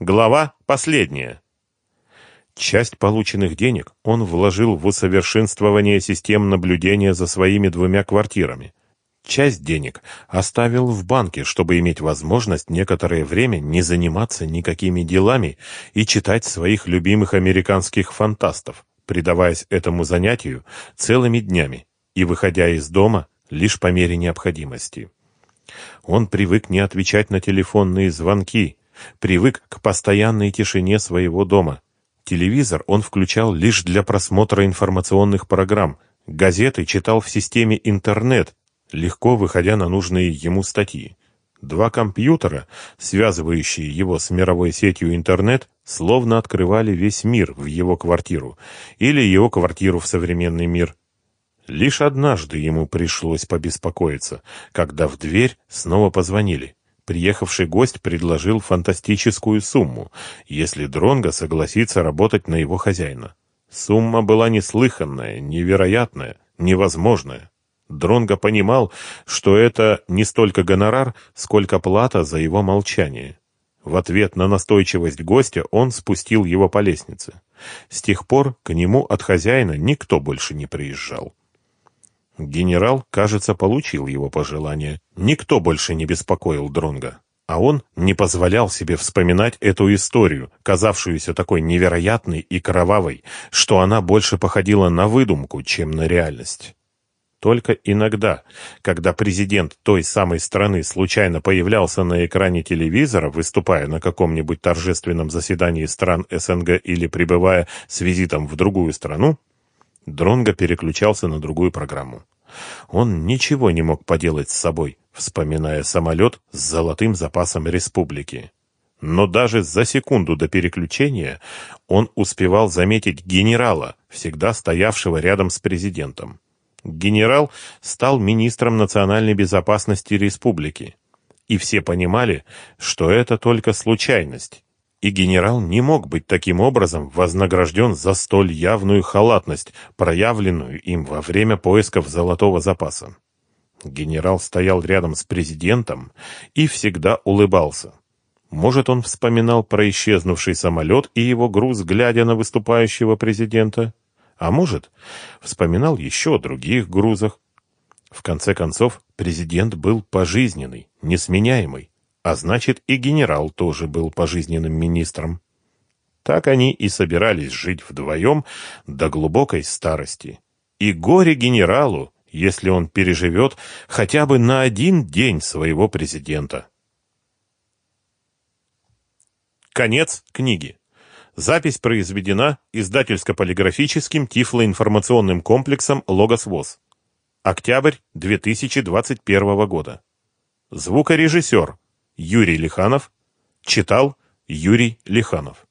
Глава последняя. Часть полученных денег он вложил в усовершенствование систем наблюдения за своими двумя квартирами. Часть денег оставил в банке, чтобы иметь возможность некоторое время не заниматься никакими делами и читать своих любимых американских фантастов, предаваясь этому занятию целыми днями и выходя из дома лишь по мере необходимости. Он привык не отвечать на телефонные звонки, привык к постоянной тишине своего дома – Телевизор он включал лишь для просмотра информационных программ, газеты читал в системе интернет, легко выходя на нужные ему статьи. Два компьютера, связывающие его с мировой сетью интернет, словно открывали весь мир в его квартиру или его квартиру в современный мир. Лишь однажды ему пришлось побеспокоиться, когда в дверь снова позвонили. Приехавший гость предложил фантастическую сумму, если Дронго согласится работать на его хозяина. Сумма была неслыханная, невероятная, невозможная. Дронго понимал, что это не столько гонорар, сколько плата за его молчание. В ответ на настойчивость гостя он спустил его по лестнице. С тех пор к нему от хозяина никто больше не приезжал. Генерал, кажется, получил его пожелание. Никто больше не беспокоил Дронга, а он не позволял себе вспоминать эту историю, казавшуюся такой невероятной и кровавой, что она больше походила на выдумку, чем на реальность. Только иногда, когда президент той самой страны случайно появлялся на экране телевизора, выступая на каком-нибудь торжественном заседании стран СНГ или пребывая с визитом в другую страну, Дронго переключался на другую программу. Он ничего не мог поделать с собой, вспоминая самолет с золотым запасом республики. Но даже за секунду до переключения он успевал заметить генерала, всегда стоявшего рядом с президентом. Генерал стал министром национальной безопасности республики. И все понимали, что это только случайность, и генерал не мог быть таким образом вознагражден за столь явную халатность, проявленную им во время поисков золотого запаса. Генерал стоял рядом с президентом и всегда улыбался. Может, он вспоминал про исчезнувший самолет и его груз, глядя на выступающего президента? А может, вспоминал еще о других грузах? В конце концов, президент был пожизненный, несменяемый а значит и генерал тоже был пожизненным министром. Так они и собирались жить вдвоем до глубокой старости. И горе генералу, если он переживет хотя бы на один день своего президента. Конец книги. Запись произведена издательско-полиграфическим тифлоинформационным комплексом «Логос ВОЗ». Октябрь 2021 года. Звукорежиссер Юрий Лиханов. Читал Юрий Лиханов.